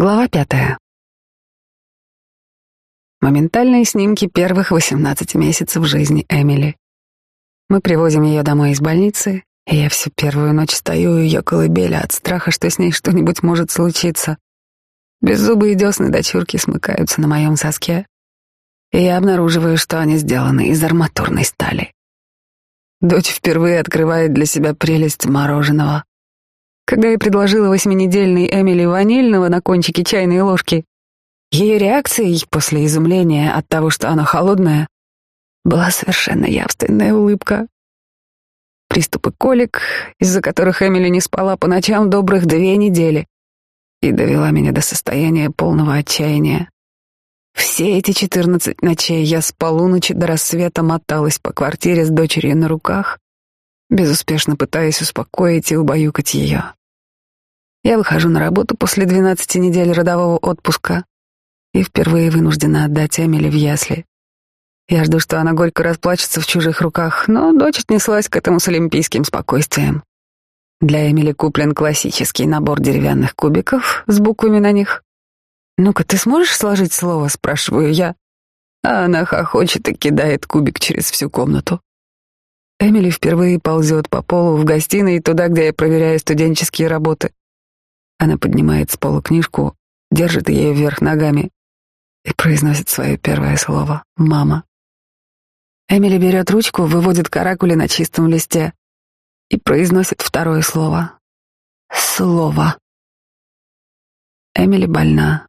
Глава пятая. Моментальные снимки первых 18 месяцев жизни Эмили. Мы привозим ее домой из больницы, и я всю первую ночь стою у ее колыбели от страха, что с ней что-нибудь может случиться. Беззубые десны дочурки смыкаются на моем соске, и я обнаруживаю, что они сделаны из арматурной стали. Дочь впервые открывает для себя прелесть мороженого. Когда я предложила восьминедельной Эмили ванильного на кончике чайной ложки, ее реакцией после изумления от того, что она холодная, была совершенно явственная улыбка. Приступы колик, из-за которых Эмили не спала по ночам добрых две недели, и довела меня до состояния полного отчаяния. Все эти четырнадцать ночей я с полуночи до рассвета моталась по квартире с дочерью на руках, безуспешно пытаясь успокоить и убаюкать ее. Я выхожу на работу после 12 недель родового отпуска и впервые вынуждена отдать Эмили в ясли. Я жду, что она горько расплачется в чужих руках, но дочь отнеслась к этому с олимпийским спокойствием. Для Эмили куплен классический набор деревянных кубиков с буквами на них. «Ну-ка, ты сможешь сложить слово?» — спрашиваю я. А она хохочет и кидает кубик через всю комнату. Эмили впервые ползет по полу в гостиной, туда, где я проверяю студенческие работы. Она поднимает с пола книжку, держит ее вверх ногами и произносит свое первое слово «мама». Эмили берет ручку, выводит каракули на чистом листе и произносит второе слово «слово». Эмили больна.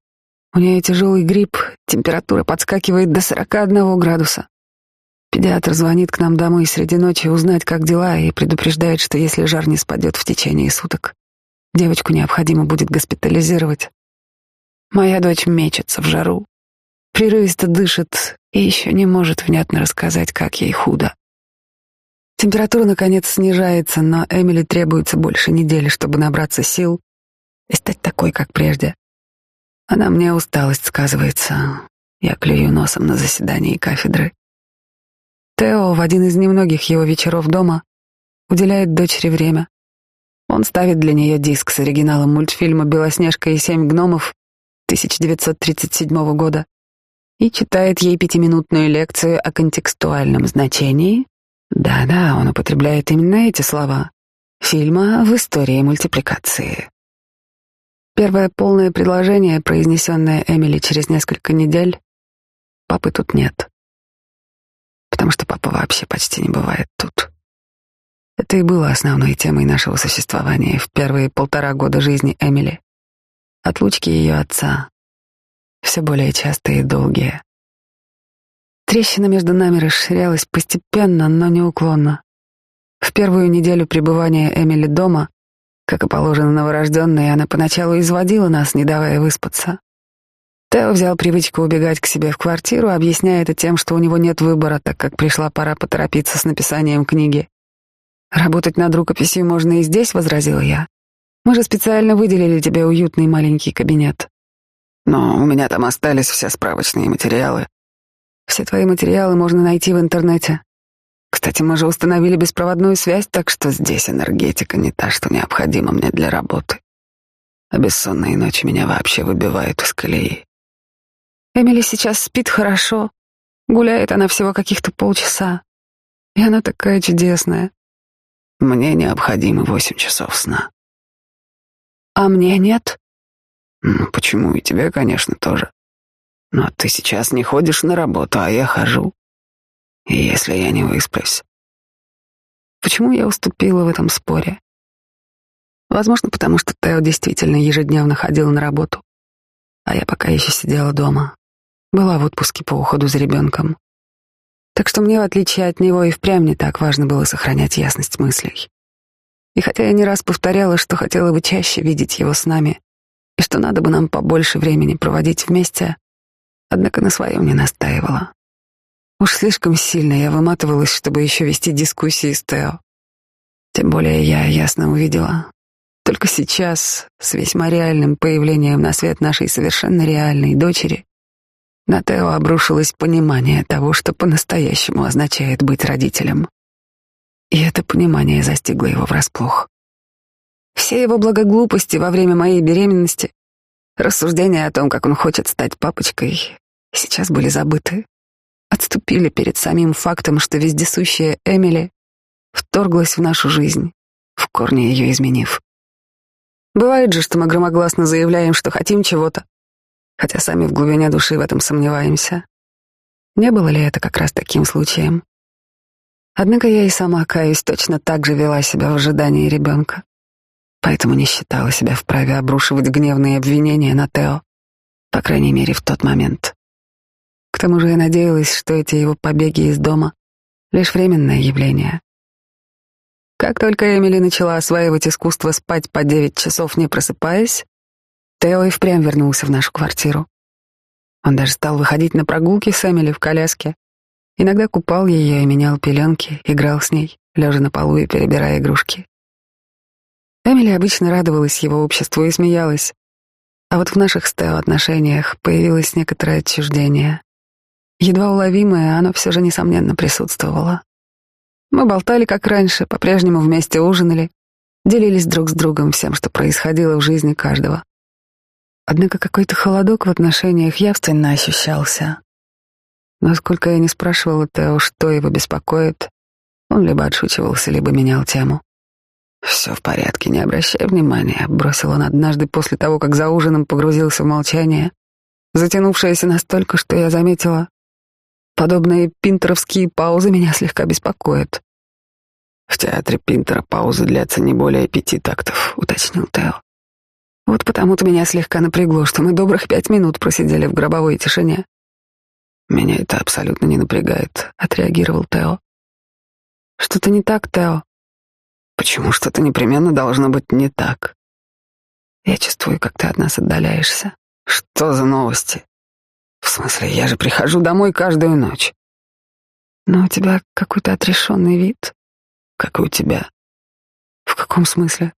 У нее тяжелый грипп, температура подскакивает до 41 градуса. Педиатр звонит к нам домой среди ночи узнать, как дела, и предупреждает, что если жар не спадет в течение суток, Девочку необходимо будет госпитализировать. Моя дочь мечется в жару, прерывисто дышит и еще не может внятно рассказать, как ей худо. Температура, наконец, снижается, но Эмили требуется больше недели, чтобы набраться сил и стать такой, как прежде. Она мне усталость сказывается. Я клюю носом на заседании кафедры. Тео в один из немногих его вечеров дома уделяет дочери время. Он ставит для нее диск с оригиналом мультфильма «Белоснежка и семь гномов» 1937 года и читает ей пятиминутную лекцию о контекстуальном значении. Да-да, он употребляет именно эти слова. Фильма в истории мультипликации. Первое полное предложение, произнесенное Эмили через несколько недель, папы тут нет. Потому что папа вообще почти не бывает тут. Это и было основной темой нашего существования в первые полтора года жизни Эмили. Отлучки ее отца. Все более частые и долгие. Трещина между нами расширялась постепенно, но неуклонно. В первую неделю пребывания Эмили дома, как и положено новорожденной, она поначалу изводила нас, не давая выспаться. Тео взял привычку убегать к себе в квартиру, объясняя это тем, что у него нет выбора, так как пришла пора поторопиться с написанием книги. «Работать над рукописью можно и здесь», — возразила я. «Мы же специально выделили тебе уютный маленький кабинет». «Но у меня там остались все справочные материалы». «Все твои материалы можно найти в интернете. Кстати, мы же установили беспроводную связь, так что здесь энергетика не та, что необходима мне для работы. А бессонные ночи меня вообще выбивают из колеи». Эмили сейчас спит хорошо. Гуляет она всего каких-то полчаса. И она такая чудесная. Мне необходимо восемь часов сна. А мне нет? Ну, почему и тебе, конечно, тоже. Но ты сейчас не ходишь на работу, а я хожу. И если я не высплюсь... Почему я уступила в этом споре? Возможно, потому что Тео действительно ежедневно ходил на работу, а я пока еще сидела дома. Была в отпуске по уходу за ребенком. Так что мне, в отличие от него, и впрямь не так важно было сохранять ясность мыслей. И хотя я не раз повторяла, что хотела бы чаще видеть его с нами, и что надо бы нам побольше времени проводить вместе, однако на своем не настаивала. Уж слишком сильно я выматывалась, чтобы еще вести дискуссии с Тео. Тем более я ясно увидела. Только сейчас, с весьма реальным появлением на свет нашей совершенно реальной дочери, на Тео обрушилось понимание того, что по-настоящему означает быть родителем. И это понимание застигло его врасплох. Все его благоглупости во время моей беременности Рассуждения о том, как он хочет стать папочкой, сейчас были забыты. Отступили перед самим фактом, что вездесущая Эмили вторглась в нашу жизнь, в корне ее изменив. Бывает же, что мы громогласно заявляем, что хотим чего-то, хотя сами в глубине души в этом сомневаемся. Не было ли это как раз таким случаем? Однако я и сама, каюсь, точно так же вела себя в ожидании ребенка, поэтому не считала себя вправе обрушивать гневные обвинения на Тео, по крайней мере, в тот момент. К тому же я надеялась, что эти его побеги из дома — лишь временное явление. Как только Эмили начала осваивать искусство спать по девять часов, не просыпаясь, Тео и впрямь вернулся в нашу квартиру. Он даже стал выходить на прогулки с Эмили в коляске, Иногда купал ее и менял пеленки, играл с ней, лежа на полу и перебирая игрушки. Эмили обычно радовалась его обществу и смеялась. А вот в наших с Тео отношениях появилось некоторое отчуждение. Едва уловимое, оно все же, несомненно, присутствовало. Мы болтали, как раньше, по-прежнему вместе ужинали, делились друг с другом всем, что происходило в жизни каждого. Однако какой-то холодок в отношениях явственно ощущался. Насколько я не спрашивала Тео, что его беспокоит, он либо отшучивался, либо менял тему. «Все в порядке, не обращай внимания», — бросил он однажды после того, как за ужином погрузился в молчание, затянувшееся настолько, что я заметила. Подобные пинтеровские паузы меня слегка беспокоят. «В театре Пинтера паузы длятся не более пяти тактов», — уточнил Тео. Вот потому-то меня слегка напрягло, что мы добрых пять минут просидели в гробовой тишине. Меня это абсолютно не напрягает, отреагировал Тео. Что-то не так, Тео? Почему что-то непременно должно быть не так? Я чувствую, как ты от нас отдаляешься. Что за новости? В смысле, я же прихожу домой каждую ночь. Но у тебя какой-то отрешенный вид. Как и у тебя. В каком смысле?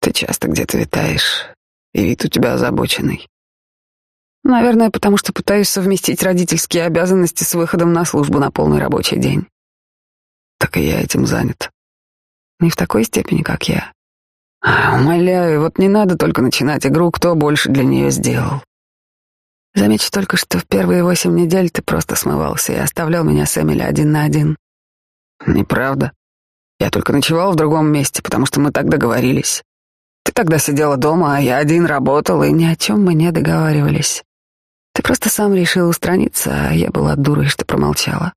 Ты часто где-то витаешь, и вид у тебя озабоченный. Наверное, потому что пытаюсь совместить родительские обязанности с выходом на службу на полный рабочий день. Так и я этим занят. Не в такой степени, как я. А, умоляю, вот не надо только начинать игру, кто больше для нее сделал. Замечу только, что в первые восемь недель ты просто смывался и оставлял меня с Эмили один на один. Неправда. Я только ночевал в другом месте, потому что мы так договорились. Ты тогда сидела дома, а я один работал, и ни о чем мы не договаривались. Ты просто сам решил устраниться, а я была дурой, что промолчала.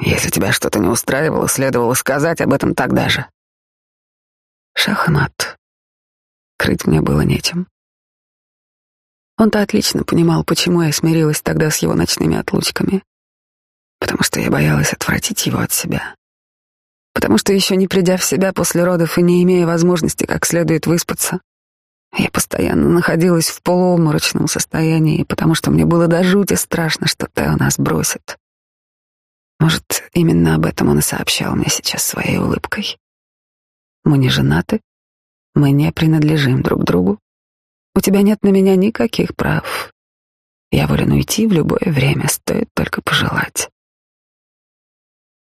Если тебя что-то не устраивало, следовало сказать об этом тогда же. Шах и мат. Крыть мне было нечем. Он-то отлично понимал, почему я смирилась тогда с его ночными отлучками. Потому что я боялась отвратить его от себя. Потому что еще не придя в себя после родов и не имея возможности как следует выспаться, я постоянно находилась в полуобморочном состоянии, потому что мне было до жути страшно, что Тео нас бросит. Может, именно об этом он и сообщал мне сейчас своей улыбкой. Мы не женаты, мы не принадлежим друг другу. У тебя нет на меня никаких прав. Я волен уйти в любое время, стоит только пожелать.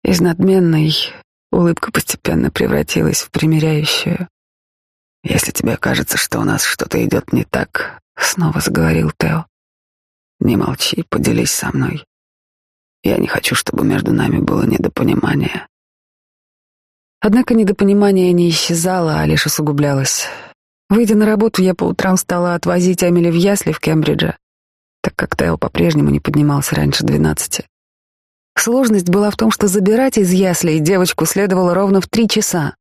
Из надменной улыбка постепенно превратилась в примиряющую. «Если тебе кажется, что у нас что-то идет не так», — снова заговорил Тео, — «не молчи, поделись со мной. Я не хочу, чтобы между нами было недопонимание». Однако недопонимание не исчезало, а лишь усугублялось. Выйдя на работу, я по утрам стала отвозить Эмили в ясли в Кембридже, так как Тео по-прежнему не поднимался раньше двенадцати. Сложность была в том, что забирать из яслей девочку следовало ровно в три часа.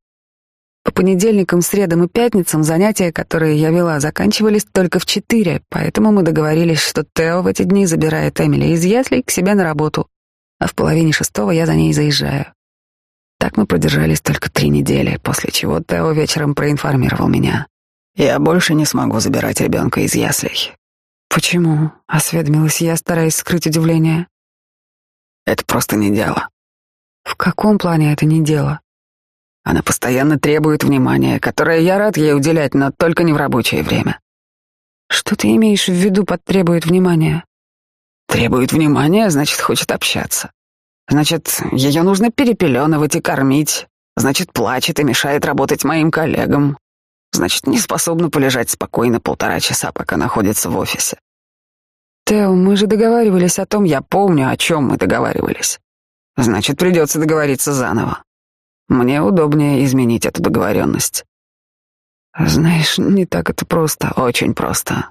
По понедельникам, средам и пятницам занятия, которые я вела, заканчивались только в четыре, поэтому мы договорились, что Тео в эти дни забирает Эмили из яслей к себе на работу, а в половине шестого я за ней заезжаю. Так мы продержались только три недели, после чего Тео вечером проинформировал меня. «Я больше не смогу забирать ребенка из яслей». «Почему?» — осведомилась я, стараясь скрыть удивление. «Это просто не дело». «В каком плане это не дело?» Она постоянно требует внимания, которое я рад ей уделять, но только не в рабочее время. Что ты имеешь в виду под требует внимания? Требует внимания, значит, хочет общаться. Значит, ее нужно перепеленывать и кормить. Значит, плачет и мешает работать моим коллегам. Значит, не способна полежать спокойно полтора часа, пока находится в офисе. Тео, мы же договаривались о том, я помню, о чем мы договаривались. Значит, придется договориться заново. Мне удобнее изменить эту договоренность. Знаешь, не так это просто, очень просто.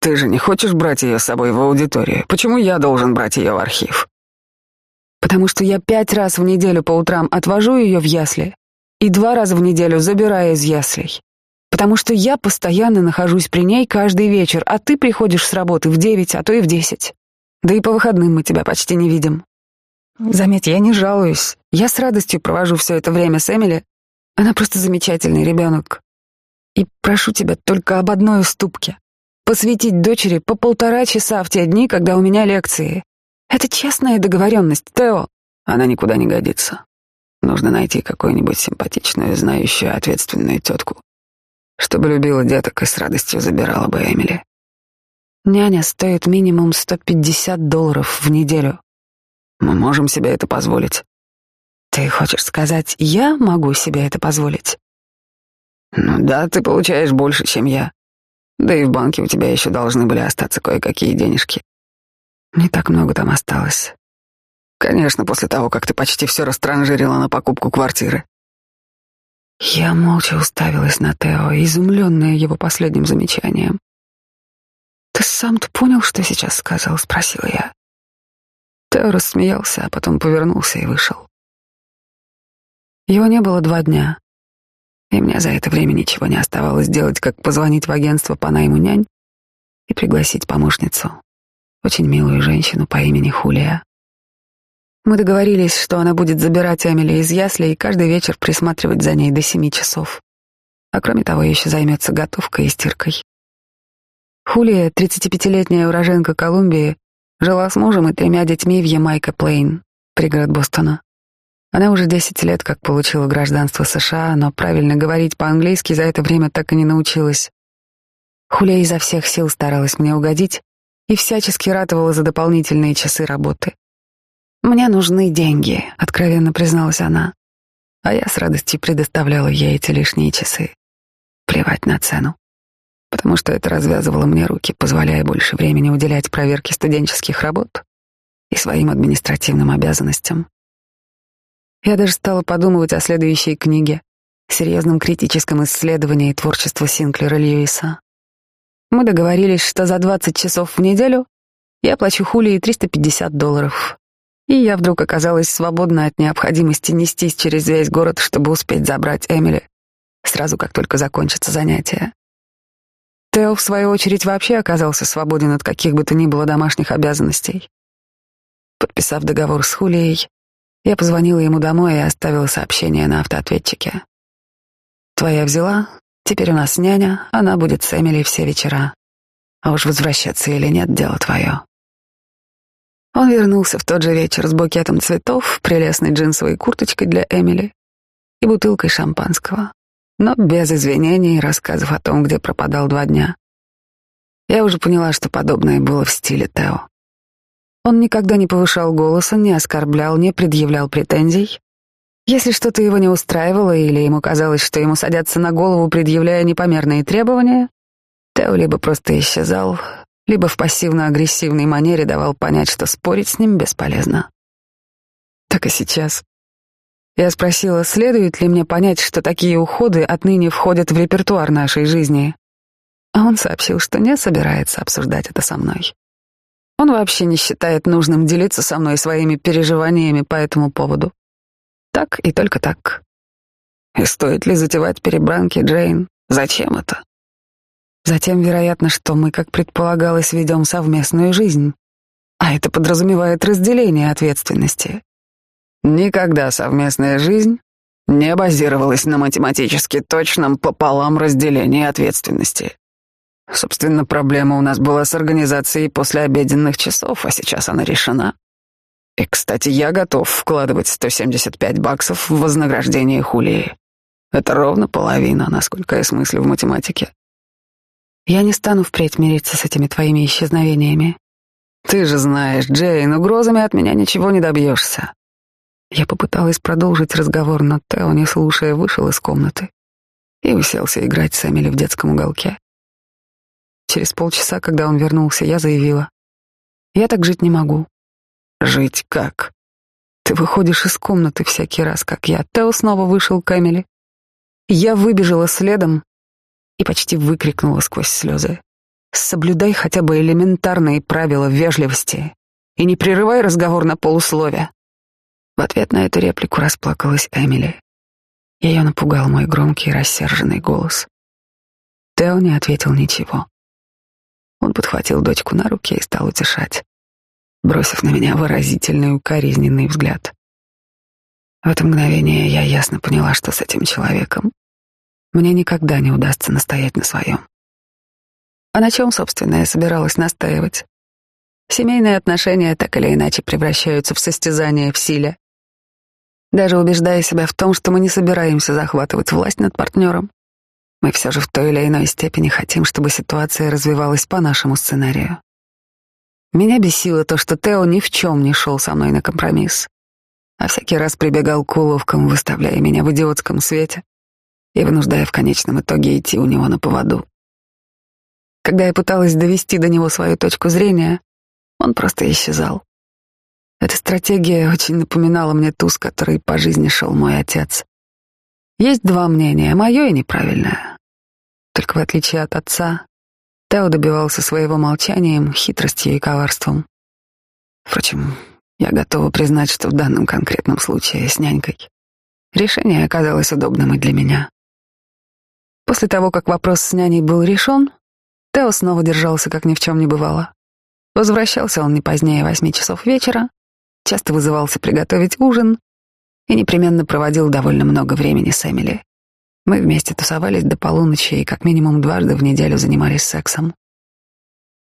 Ты же не хочешь брать ее с собой в аудиторию? Почему я должен брать ее в архив? Потому что я пять раз в неделю по утрам отвожу ее в ясли и два раза в неделю забираю из яслей. Потому что я постоянно нахожусь при ней каждый вечер, а ты приходишь с работы в девять, а то и в десять. Да и по выходным мы тебя почти не видим. Заметь, я не жалуюсь. Я с радостью провожу все это время с Эмили. Она просто замечательный ребенок. И прошу тебя только об одной уступке. Посвятить дочери по полтора часа в те дни, когда у меня лекции. Это честная договоренность, Тео. Она никуда не годится. Нужно найти какую-нибудь симпатичную, знающую, ответственную тетку, чтобы любила деток и с радостью забирала бы Эмили. Няня стоит минимум 150 долларов в неделю. Мы можем себе это позволить. Ты хочешь сказать, я могу себе это позволить? Ну да, ты получаешь больше, чем я. Да и в банке у тебя еще должны были остаться кое-какие денежки. Не так много там осталось. Конечно, после того, как ты почти все растранжирила на покупку квартиры. Я молча уставилась на Тео, изумленная его последним замечанием. «Ты сам-то понял, что сейчас сказал?» — спросила я. Тео рассмеялся, а потом повернулся и вышел. Его не было два дня, и мне за это время ничего не оставалось делать, как позвонить в агентство по найму нянь и пригласить помощницу, очень милую женщину по имени Хулия. Мы договорились, что она будет забирать Эмили из ясли и каждый вечер присматривать за ней до семи часов. А кроме того, еще займется готовкой и стиркой. Хулия, 35-летняя уроженка Колумбии, Жила с мужем и тремя детьми в Ямайка-Плейн, пригород Бостона. Она уже 10 лет как получила гражданство США, но правильно говорить по-английски за это время так и не научилась. Хуля изо всех сил старалась мне угодить и всячески ратовала за дополнительные часы работы. «Мне нужны деньги», — откровенно призналась она. А я с радостью предоставляла ей эти лишние часы. Плевать на цену потому что это развязывало мне руки, позволяя больше времени уделять проверке студенческих работ и своим административным обязанностям. Я даже стала подумывать о следующей книге, серьезном критическом исследовании творчества Синклера Льюиса. Мы договорились, что за 20 часов в неделю я плачу Хулии 350 долларов. И я вдруг оказалась свободна от необходимости нестись через весь город, чтобы успеть забрать Эмили, сразу как только закончатся занятия. Тео, в свою очередь, вообще оказался свободен от каких бы то ни было домашних обязанностей. Подписав договор с Хулией, я позвонила ему домой и оставила сообщение на автоответчике. «Твоя взяла, теперь у нас няня, она будет с Эмили все вечера. А уж возвращаться или нет, дело твое». Он вернулся в тот же вечер с букетом цветов, прелестной джинсовой курточкой для Эмили и бутылкой шампанского но без извинений рассказов о том, где пропадал два дня. Я уже поняла, что подобное было в стиле Тео. Он никогда не повышал голоса, не оскорблял, не предъявлял претензий. Если что-то его не устраивало или ему казалось, что ему садятся на голову, предъявляя непомерные требования, Тео либо просто исчезал, либо в пассивно-агрессивной манере давал понять, что спорить с ним бесполезно. Так и сейчас. Я спросила, следует ли мне понять, что такие уходы отныне входят в репертуар нашей жизни. А он сообщил, что не собирается обсуждать это со мной. Он вообще не считает нужным делиться со мной своими переживаниями по этому поводу. Так и только так. И стоит ли затевать перебранки, Джейн? Зачем это? Затем, вероятно, что мы, как предполагалось, ведем совместную жизнь. А это подразумевает разделение ответственности. Никогда совместная жизнь не базировалась на математически точном пополам разделении ответственности. Собственно, проблема у нас была с организацией после обеденных часов, а сейчас она решена. И, кстати, я готов вкладывать 175 баксов в вознаграждение Хулии. Это ровно половина, насколько я смыслю в математике. Я не стану впредь мириться с этими твоими исчезновениями. Ты же знаешь, Джейн, угрозами от меня ничего не добьешься. Я попыталась продолжить разговор, но Тео, не слушая, вышел из комнаты. и уселся играть с Эмили в детском уголке. Через полчаса, когда он вернулся, я заявила. «Я так жить не могу». «Жить как?» «Ты выходишь из комнаты всякий раз, как я». Тео снова вышел к Эмили. Я выбежала следом и почти выкрикнула сквозь слезы. «Соблюдай хотя бы элементарные правила вежливости и не прерывай разговор на полуслове». В ответ на эту реплику расплакалась Эмили. Ее напугал мой громкий рассерженный голос. Тео не ответил ничего. Он подхватил дочку на руки и стал утешать, бросив на меня выразительный укоризненный взгляд. В это мгновение я ясно поняла, что с этим человеком мне никогда не удастся настоять на своем. А на чем, собственно, я собиралась настаивать? Семейные отношения так или иначе превращаются в состязание в силе. Даже убеждая себя в том, что мы не собираемся захватывать власть над партнером, мы все же в той или иной степени хотим, чтобы ситуация развивалась по нашему сценарию. Меня бесило то, что Тео ни в чем не шел со мной на компромисс, а всякий раз прибегал к уловкам, выставляя меня в идиотском свете и вынуждая в конечном итоге идти у него на поводу. Когда я пыталась довести до него свою точку зрения, он просто исчезал. Эта стратегия очень напоминала мне ту, с которой по жизни шел мой отец. Есть два мнения, мое и неправильное. Только в отличие от отца, Тео добивался своего молчанием, хитростью и коварством. Впрочем, я готова признать, что в данном конкретном случае с нянькой решение оказалось удобным и для меня. После того, как вопрос с няней был решен, Тео снова держался, как ни в чем не бывало. Возвращался он не позднее восьми часов вечера, часто вызывался приготовить ужин и непременно проводил довольно много времени с Эмили. Мы вместе тусовались до полуночи и как минимум дважды в неделю занимались сексом.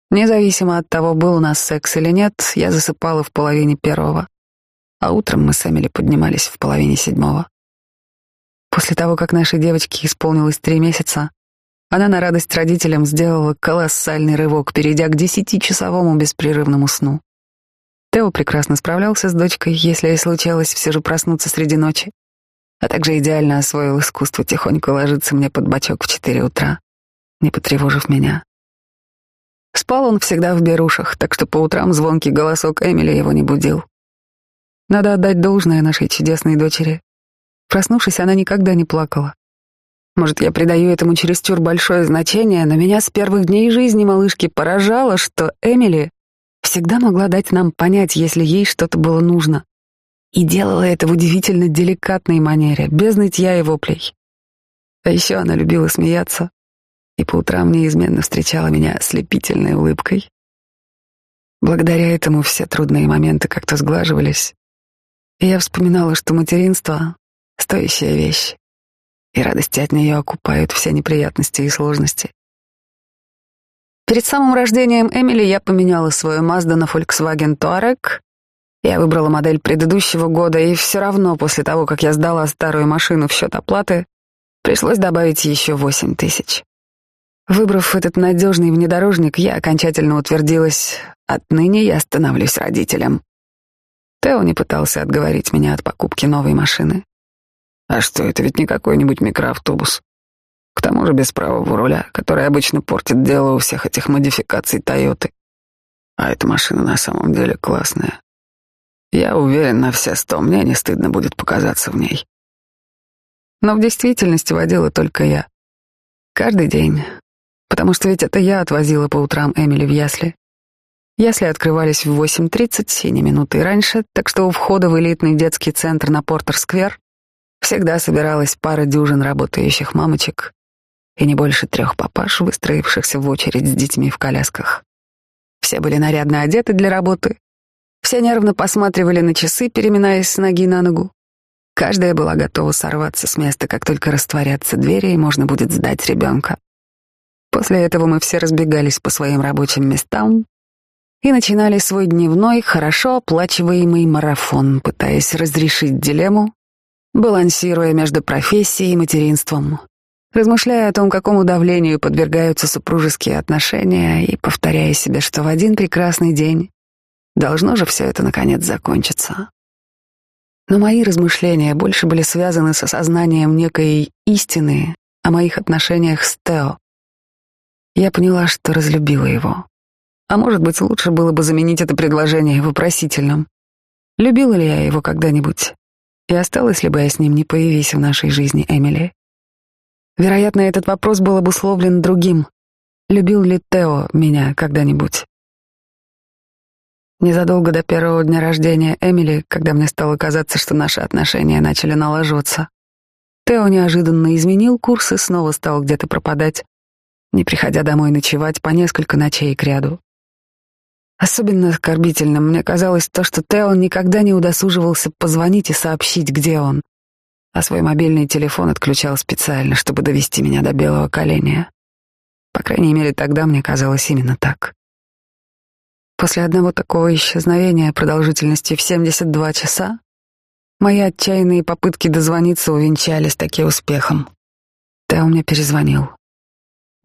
Независимо от того, был у нас секс или нет, я засыпала в половине первого, а утром мы с Эмили поднимались в половине седьмого. После того, как нашей девочке исполнилось три месяца, она на радость родителям сделала колоссальный рывок, перейдя к десятичасовому беспрерывному сну. Тео прекрасно справлялся с дочкой, если ей случалось все же проснуться среди ночи, а также идеально освоил искусство тихонько ложиться мне под бочок в четыре утра, не потревожив меня. Спал он всегда в берушах, так что по утрам звонкий голосок Эмили его не будил. Надо отдать должное нашей чудесной дочери. Проснувшись, она никогда не плакала. Может, я придаю этому чересчур большое значение, но меня с первых дней жизни малышки поражало, что Эмили всегда могла дать нам понять, если ей что-то было нужно. И делала это в удивительно деликатной манере, без нытья и воплей. А еще она любила смеяться и по утрам неизменно встречала меня ослепительной улыбкой. Благодаря этому все трудные моменты как-то сглаживались, и я вспоминала, что материнство — стоящая вещь, и радости от нее окупают все неприятности и сложности. Перед самым рождением Эмили я поменяла свою Mazda на Volkswagen Touareg. Я выбрала модель предыдущего года, и все равно после того, как я сдала старую машину в счет оплаты, пришлось добавить еще восемь тысяч. Выбрав этот надежный внедорожник, я окончательно утвердилась, отныне я становлюсь родителем. Тео не пытался отговорить меня от покупки новой машины. А что, это ведь не какой-нибудь микроавтобус. К тому же без правого руля, который обычно портит дело у всех этих модификаций Тойоты. А эта машина на самом деле классная. Я уверен на все сто, мне не стыдно будет показаться в ней. Но в действительности водила только я. Каждый день. Потому что ведь это я отвозила по утрам Эмили в ясли. Ясли открывались в 8.30 и не минуты раньше, так что у входа в элитный детский центр на Портер-сквер всегда собиралась пара дюжин работающих мамочек, и не больше трех папаш, выстроившихся в очередь с детьми в колясках. Все были нарядно одеты для работы. Все нервно посматривали на часы, переминаясь с ноги на ногу. Каждая была готова сорваться с места, как только растворятся двери, и можно будет сдать ребенка. После этого мы все разбегались по своим рабочим местам и начинали свой дневной, хорошо оплачиваемый марафон, пытаясь разрешить дилемму, балансируя между профессией и материнством, размышляя о том, какому давлению подвергаются супружеские отношения и повторяя себе, что в один прекрасный день должно же все это наконец закончиться. Но мои размышления больше были связаны с осознанием некой истины, о моих отношениях с Тео. Я поняла, что разлюбила его. А может быть, лучше было бы заменить это предложение вопросительным. Любила ли я его когда-нибудь? И осталась ли бы я с ним, не появись в нашей жизни Эмили? Вероятно, этот вопрос был обусловлен другим. Любил ли Тео меня когда-нибудь? Незадолго до первого дня рождения Эмили, когда мне стало казаться, что наши отношения начали налаживаться, Тео неожиданно изменил курс и снова стал где-то пропадать, не приходя домой ночевать по несколько ночей кряду. Особенно оскорбительным мне казалось то, что Тео никогда не удосуживался позвонить и сообщить, где он, а свой мобильный телефон отключал специально, чтобы довести меня до белого коленя. По крайней мере, тогда мне казалось именно так. После одного такого исчезновения продолжительностью в 72 часа мои отчаянные попытки дозвониться увенчались таким успехом. Тео мне перезвонил.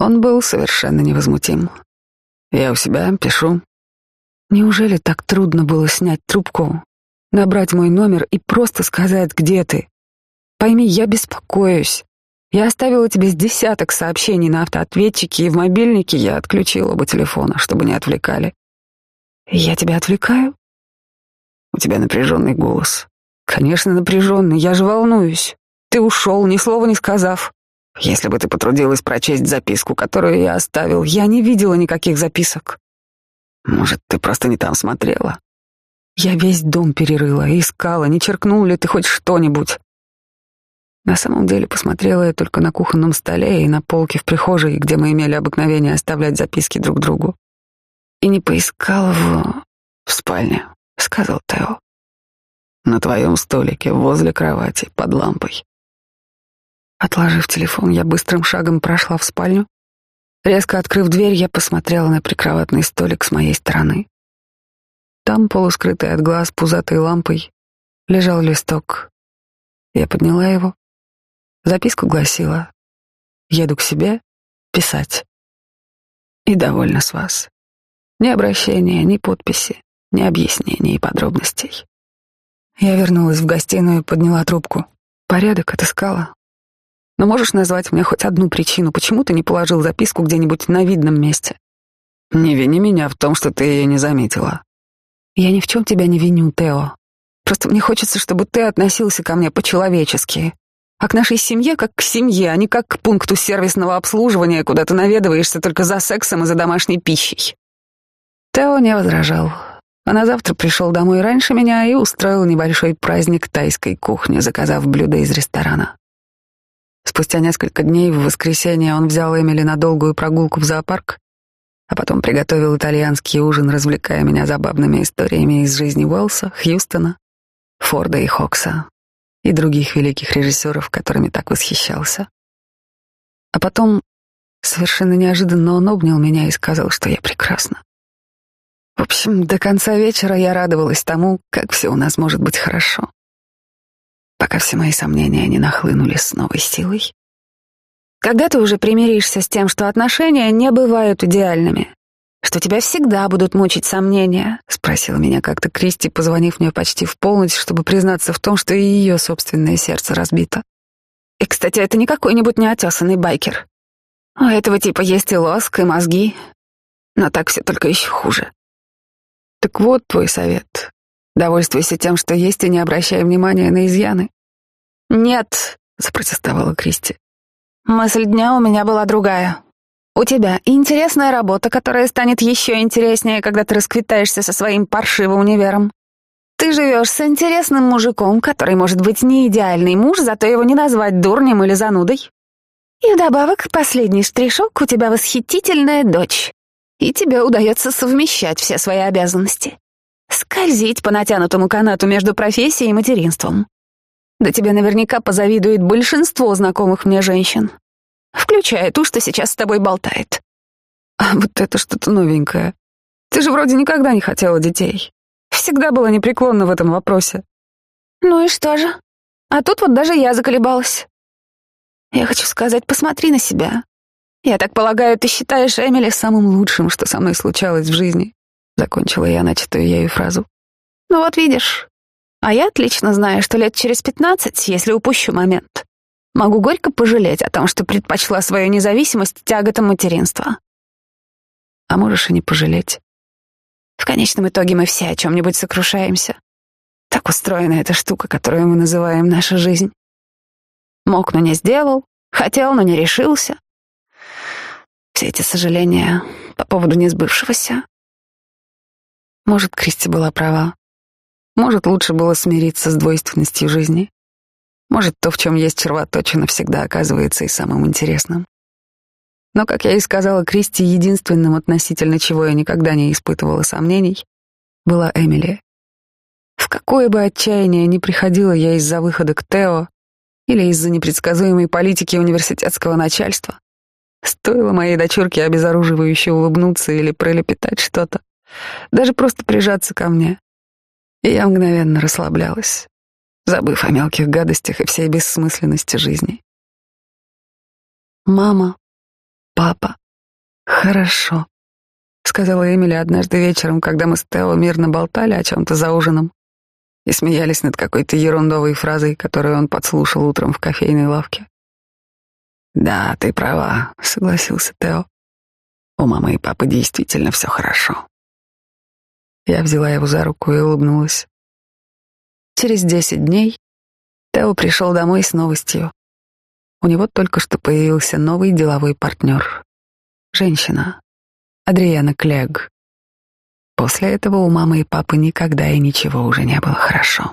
Он был совершенно невозмутим. «Я у себя, пишу». Неужели так трудно было снять трубку, набрать мой номер и просто сказать, где ты? Пойми, я беспокоюсь. Я оставила тебе с десяток сообщений на автоответчике, и в мобильнике я отключила оба телефона, чтобы не отвлекали. Я тебя отвлекаю? У тебя напряженный голос. Конечно, напряженный, я же волнуюсь. Ты ушел, ни слова не сказав. Если бы ты потрудилась прочесть записку, которую я оставил, я не видела никаких записок. Может, ты просто не там смотрела? Я весь дом перерыла, искала, не черкнул ли ты хоть что-нибудь. На самом деле посмотрела я только на кухонном столе и на полке в прихожей, где мы имели обыкновение оставлять записки друг другу. И не поискала в... в спальне, сказал Тео. На твоем столике, возле кровати, под лампой. Отложив телефон, я быстрым шагом прошла в спальню. Резко открыв дверь, я посмотрела на прикроватный столик с моей стороны. Там, полускрытый от глаз пузатой лампой, лежал листок. Я подняла его Записку гласила «Еду к себе писать». И довольна с вас. Ни обращения, ни подписи, ни объяснений и подробностей. Я вернулась в гостиную и подняла трубку. Порядок отыскала. Но можешь назвать мне хоть одну причину, почему ты не положил записку где-нибудь на видном месте? Не вини меня в том, что ты ее не заметила. Я ни в чем тебя не виню, Тео. Просто мне хочется, чтобы ты относился ко мне по-человечески, а к нашей семье как к семье, а не как к пункту сервисного обслуживания, куда ты наведываешься только за сексом и за домашней пищей. Тео не возражал. А на завтра пришел домой раньше меня и устроил небольшой праздник тайской кухни, заказав блюда из ресторана. Спустя несколько дней в воскресенье он взял Эмили на долгую прогулку в зоопарк, а потом приготовил итальянский ужин, развлекая меня забавными историями из жизни Уэллса, Хьюстона, Форда и Хокса, и других великих режиссеров, которыми так восхищался. А потом, совершенно неожиданно, он обнял меня и сказал, что я прекрасна. В общем, до конца вечера я радовалась тому, как все у нас может быть хорошо. Пока все мои сомнения не нахлынули с новой силой. Когда ты уже примиришься с тем, что отношения не бывают идеальными, что тебя всегда будут мучить сомнения?» — спросила меня как-то Кристи, позвонив мне почти в полночь, чтобы признаться в том, что и ее собственное сердце разбито. И, кстати, это не какой-нибудь неотесанный байкер. У этого типа есть и лоск, и мозги, но так все только еще хуже. Так вот твой совет. Довольствуйся тем, что есть, и не обращай внимания на изъяны. Нет, запротестовала Кристи. Мысль дня у меня была другая. У тебя интересная работа, которая станет еще интереснее, когда ты расквитаешься со своим паршивым универом. Ты живешь с интересным мужиком, который может быть не идеальный муж, зато его не назвать дурнем или занудой. И вдобавок, последний штришок, у тебя восхитительная дочь. И тебе удается совмещать все свои обязанности. Скользить по натянутому канату между профессией и материнством. Да тебе наверняка позавидует большинство знакомых мне женщин включая ту, что сейчас с тобой болтает. А вот это что-то новенькое. Ты же вроде никогда не хотела детей. Всегда была непреклонна в этом вопросе. Ну и что же? А тут вот даже я заколебалась. Я хочу сказать, посмотри на себя. Я так полагаю, ты считаешь Эмили самым лучшим, что со мной случалось в жизни. Закончила я начатую ею фразу. Ну вот видишь. А я отлично знаю, что лет через пятнадцать, если упущу момент, Могу горько пожалеть о том, что предпочла свою независимость тяготам материнства. А можешь и не пожалеть. В конечном итоге мы все о чем-нибудь сокрушаемся. Так устроена эта штука, которую мы называем наша жизнь. Мог, но не сделал, хотел, но не решился. Все эти сожаления по поводу несбывшегося. Может, Кристи была права. Может, лучше было смириться с двойственностью жизни. Может, то, в чем есть червоточина, всегда оказывается и самым интересным. Но, как я и сказала Кристи, единственным относительно чего я никогда не испытывала сомнений, была Эмили. В какое бы отчаяние ни приходила я из-за выхода к Тео или из-за непредсказуемой политики университетского начальства, стоило моей дочурке обезоруживающе улыбнуться или пролепетать что-то, даже просто прижаться ко мне, и я мгновенно расслаблялась забыв о мелких гадостях и всей бессмысленности жизни. «Мама, папа, хорошо», — сказала Эмили однажды вечером, когда мы с Тео мирно болтали о чем-то за ужином и смеялись над какой-то ерундовой фразой, которую он подслушал утром в кофейной лавке. «Да, ты права», — согласился Тео. «У мамы и папы действительно все хорошо». Я взяла его за руку и улыбнулась. Через десять дней Тео пришел домой с новостью. У него только что появился новый деловой партнер. Женщина. Адриана Клег. После этого у мамы и папы никогда и ничего уже не было хорошо.